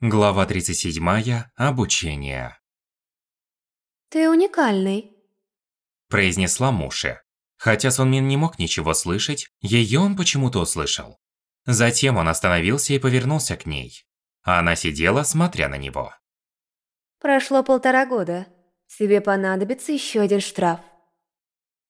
Глава 37. Обучение. Ты уникальный. Произнесла Муши. Хотя Сон Мин не мог ничего слышать, ее он почему-то услышал. Затем он остановился и повернулся к ней. Она сидела, смотря на него. Прошло полтора года. Тебе понадобится еще один штраф.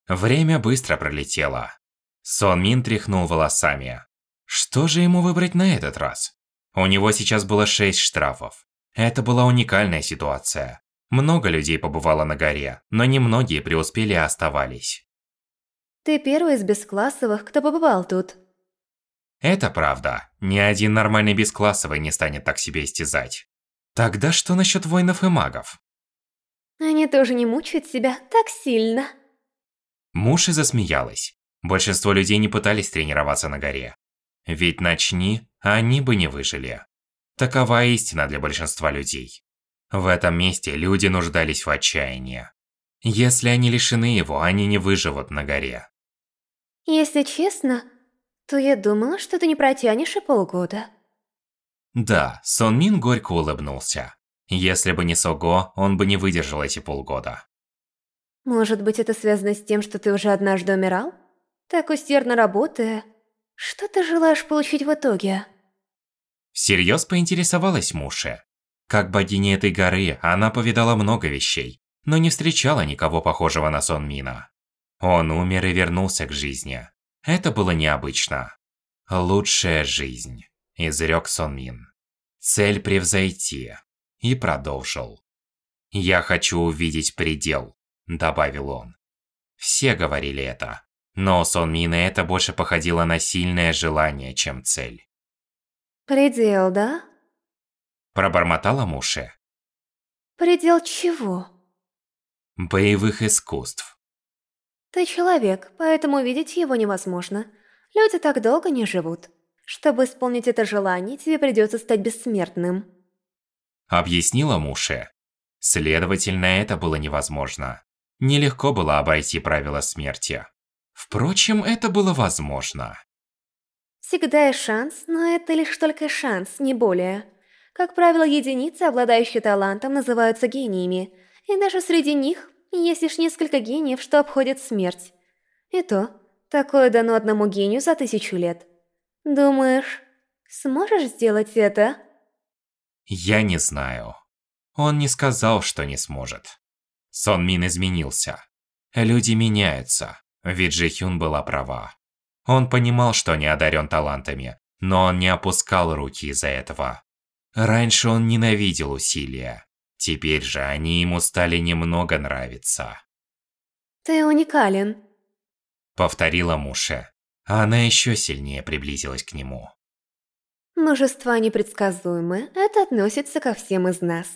Время быстро пролетело. Сон Мин тряхнул волосами. Что же ему выбрать на этот раз? У него сейчас было 6 штрафов. Это была уникальная ситуация. Много людей побывало на горе, но немногие преуспели и оставались. Ты первый из бесклассовых, кто побывал тут. Это правда. Ни один нормальный бесклассовый не станет так себя истязать. Тогда что насчет воинов и магов? Они тоже не мучают себя так сильно. Муши засмеялась. Большинство людей не пытались тренироваться на горе. Ведь начни, они бы не выжили. Такова истина для большинства людей. В этом месте люди нуждались в отчаянии. Если они лишены его, они не выживут на горе. Если честно, то я думала, что ты не протянешь и полгода. Да, Сон Мин горько улыбнулся. Если бы не Сого, он бы не выдержал эти полгода. Может быть, это связано с тем, что ты уже однажды умирал? Так усердно работая, что ты желаешь получить в итоге? Всерьез поинтересовалась Муши. Как богиня этой горы, она повидала много вещей, но не встречала никого похожего на Сон Мина. Он умер и вернулся к жизни. Это было необычно. Лучшая жизнь, изрек Сон Мин. Цель превзойти. И продолжил. Я хочу увидеть предел, добавил он. Все говорили это, но у Сон Мина это больше походило на сильное желание, чем цель. Предел, да? Пробормотала Муши. Предел чего? Боевых искусств. Ты человек, поэтому видеть его невозможно. Люди так долго не живут. Чтобы исполнить это желание, тебе придется стать бессмертным. Объяснила Муши. Следовательно, это было невозможно. Нелегко было обойти правила смерти. Впрочем, это было возможно. Всегда есть шанс, но это лишь только шанс, не более. Как правило, единицы, обладающие талантом, называются гениями, и даже среди них есть лишь несколько гениев, что обходят смерть. И то, такое дано одному гению за тысячу лет. Думаешь, сможешь сделать это? Я не знаю. Он не сказал, что не сможет. Сон Мин изменился. Люди меняются. Ведь Джи Хюн была права. Он понимал, что не одарен талантами, но он не опускал руки из-за этого. Раньше он ненавидел усилия. Теперь же они ему стали немного нравиться. «Ты уникален», — повторила Муше. Она еще сильнее приблизилась к нему. Мужества непредсказуемы, это относится ко всем из нас.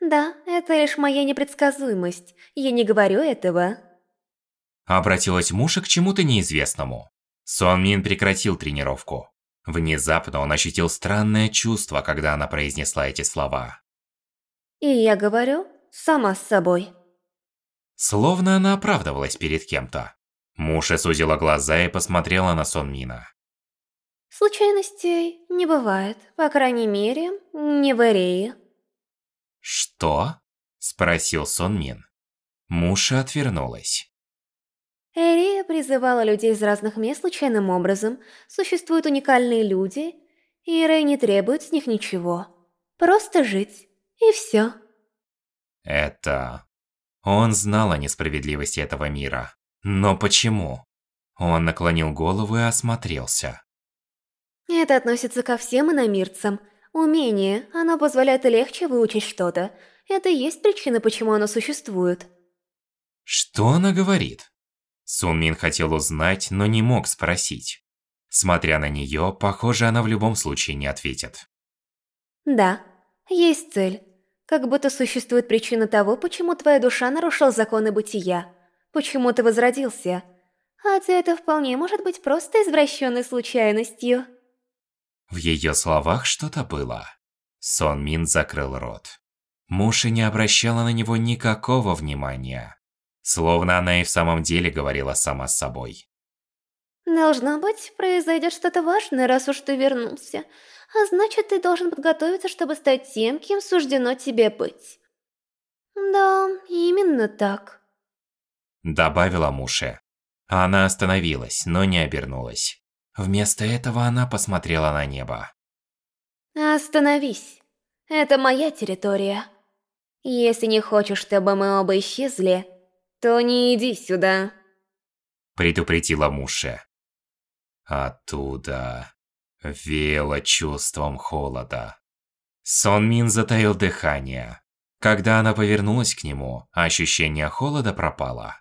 Да, это лишь моя непредсказуемость, я не говорю этого. Обратилась Муша к чему-то неизвестному. Сон Мин прекратил тренировку. Внезапно он ощутил странное чувство, когда она произнесла эти слова. И я говорю, сама с собой. Словно она оправдывалась перед кем-то. Муша сузила глаза и посмотрела на Сон Мина. Случайностей не бывает, по крайней мере, не в Эрее. «Что?» – спросил Сон Мин. Муша отвернулась. Эрия призывала людей из разных мест случайным образом. Существуют уникальные люди, и Рэй не требует с них ничего. Просто жить, и все. Это... Он знал о несправедливости этого мира. Но почему? Он наклонил голову и осмотрелся. Это относится ко всем иномирцам. Умение, оно позволяет легче выучить что-то. Это и есть причина, почему оно существует. Что она говорит? Сун Мин хотел узнать, но не мог спросить. Смотря на нее, похоже, она в любом случае не ответит. Да, есть цель. Как будто существует причина того, почему твоя душа нарушила законы бытия. Почему ты возродился. Хотя это вполне может быть просто извращенной случайностью. В ее словах что-то было. Сон Мин закрыл рот. Муж и не обращала на него никакого внимания. Словно она и в самом деле говорила сама с собой. Должно быть, произойдет что-то важное, раз уж ты вернулся. А значит, ты должен подготовиться, чтобы стать тем, кем суждено тебе быть. Да, именно так. Добавила Муше. Она остановилась, но не обернулась. Вместо этого она посмотрела на небо. Остановись. Это моя территория. Если не хочешь, чтобы мы оба исчезли, то не иди сюда. Предупредила Муше. Оттуда веяло чувством холода. Сон Мин затаил дыхание. Когда она повернулась к нему, ощущение холода пропало.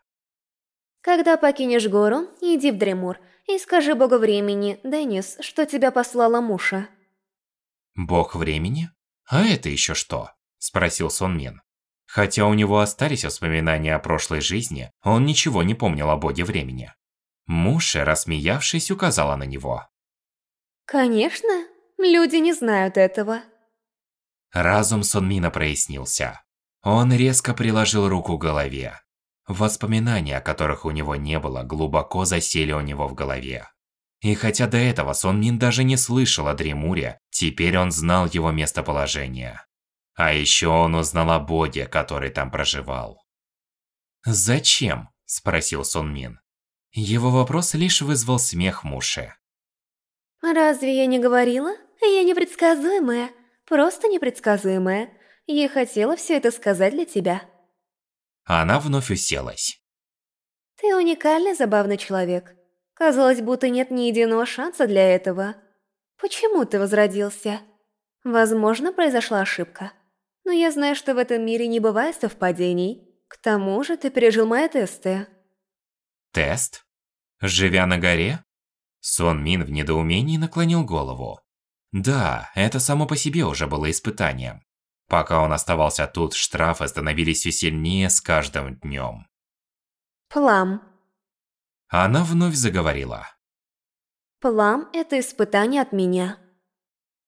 Когда покинешь гору, иди в Дремур и скажи богу времени, Деннис, что тебя послала Муша. Бог времени? А это еще что? Спросил Сон Мин. Хотя у него остались воспоминания о прошлой жизни, он ничего не помнил о боге времени. Муша, рассмеявшись, указала на него. Конечно, люди не знают этого. Разум Сонмина прояснился. Он резко приложил руку к голове. Воспоминания, которых у него не было, глубоко засели у него в голове. И хотя до этого Сон Мин даже не слышал о Дремуре, теперь он знал его местоположение. А еще он узнал о боге, который там проживал. «Зачем?» – спросил Сон Мин. Его вопрос лишь вызвал смех Муши. «Разве я не говорила? Я непредсказуемая. Просто непредсказуемая. Я хотела все это сказать для тебя». Она вновь уселась. «Ты уникальный, забавный человек. Казалось, будто нет ни единого шанса для этого. Почему ты возродился? Возможно, произошла ошибка. Но я знаю, что в этом мире не бывает совпадений. К тому же ты пережил мои тесты». «Тест?» Живя на горе? Сон Мин в недоумении наклонил голову. Да, это само по себе уже было испытанием. Пока он оставался тут, штрафы становились все сильнее с каждым днем. Плам. Она вновь заговорила. Плам – это испытание от меня.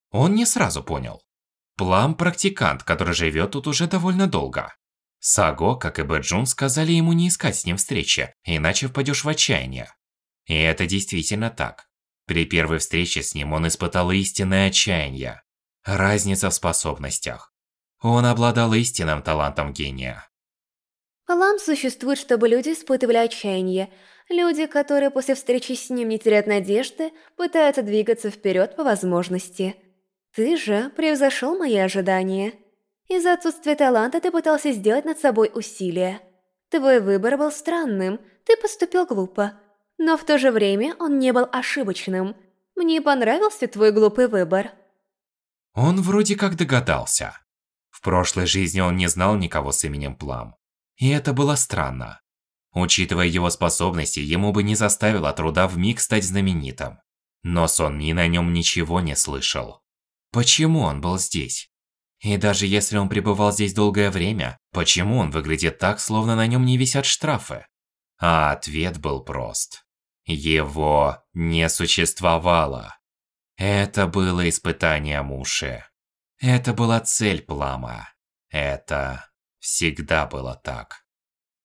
Он не сразу понял. Плам – практикант, который живет тут уже довольно долго. Саго, как и Бэджун, сказали ему не искать с ним встречи, иначе впадешь в отчаяние. И это действительно так. При первой встрече с ним он испытал истинное отчаяние. Разница в способностях. Он обладал истинным талантом гения. Плам существует, чтобы люди испытывали отчаяние. Люди, которые после встречи с ним не теряют надежды, пытаются двигаться вперед по возможности. Ты же превзошел мои ожидания. Из-за отсутствия таланта ты пытался сделать над собой усилия. Твой выбор был странным, ты поступил глупо. Но в то же время он не был ошибочным. Мне понравился твой глупый выбор. Он вроде как догадался. В прошлой жизни он не знал никого с именем Плам. И это было странно. Учитывая его способности, ему бы не заставило труда вмиг стать знаменитым. Но Сон Мин о нем ничего не слышал. Почему он был здесь? И даже если он пребывал здесь долгое время, почему он выглядит так, словно на нем не висят штрафы? А ответ был прост. Его не существовало. Это было испытание Муши. Это была цель Плама. Это всегда было так.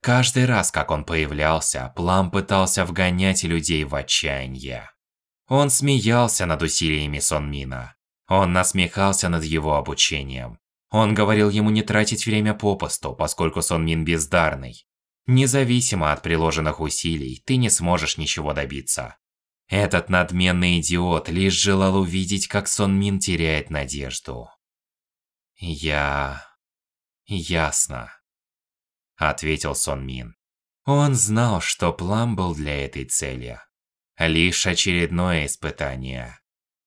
Каждый раз, как он появлялся, Плам пытался вгонять людей в отчаяние. Он смеялся над усилиями Сонмина. Он насмехался над его обучением. Он говорил ему не тратить время попусту, поскольку Сонмин бездарный. Независимо от приложенных усилий, ты не сможешь ничего добиться. Этот надменный идиот лишь желал увидеть, как Сон Мин теряет надежду. Я... ясно. Ответил Сон Мин. Он знал, что план был для этой цели. Лишь очередное испытание.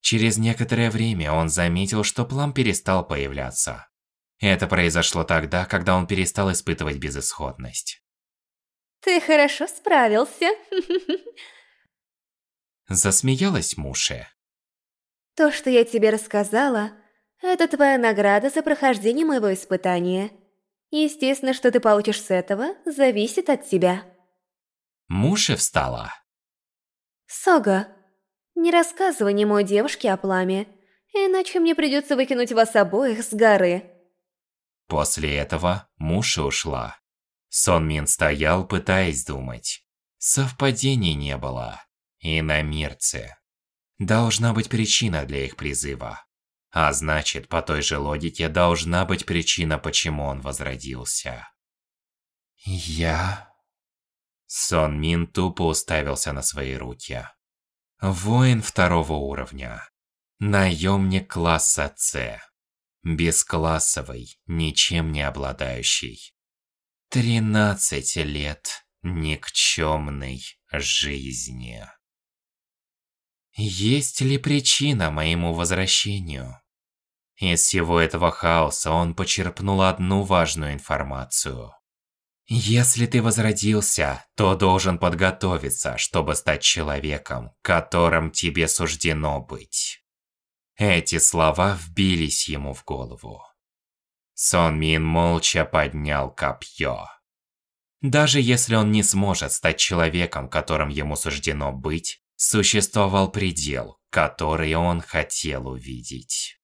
Через некоторое время он заметил, что план перестал появляться. Это произошло тогда, когда он перестал испытывать безысходность. Ты хорошо справился. Засмеялась Муше. То, что я тебе рассказала, это твоя награда за прохождение моего испытания. Естественно, что ты получишь с этого, зависит от тебя. Муше встала. Сога, не рассказывай немой девушке о пламя, иначе мне придется выкинуть вас обоих с горы. После этого Муша ушла. Сон Мин стоял, пытаясь думать. Совпадений не было. и иномирцы. Должна быть причина для их призыва. А значит, по той же логике должна быть причина, почему он возродился. Я... Сон Мин тупо уставился на свои руки. Воин второго уровня. Наемник класса С. Бесклассовый, ничем не обладающий. Тринадцать лет никчемной жизни. Есть ли причина моему возвращению? Из всего этого хаоса он почерпнул одну важную информацию. Если ты возродился, то должен подготовиться, чтобы стать человеком, которым тебе суждено быть. Эти слова вбились ему в голову. Сон Мин молча поднял копье. Даже если он не сможет стать человеком, которым ему суждено быть, существовал предел, который он хотел увидеть.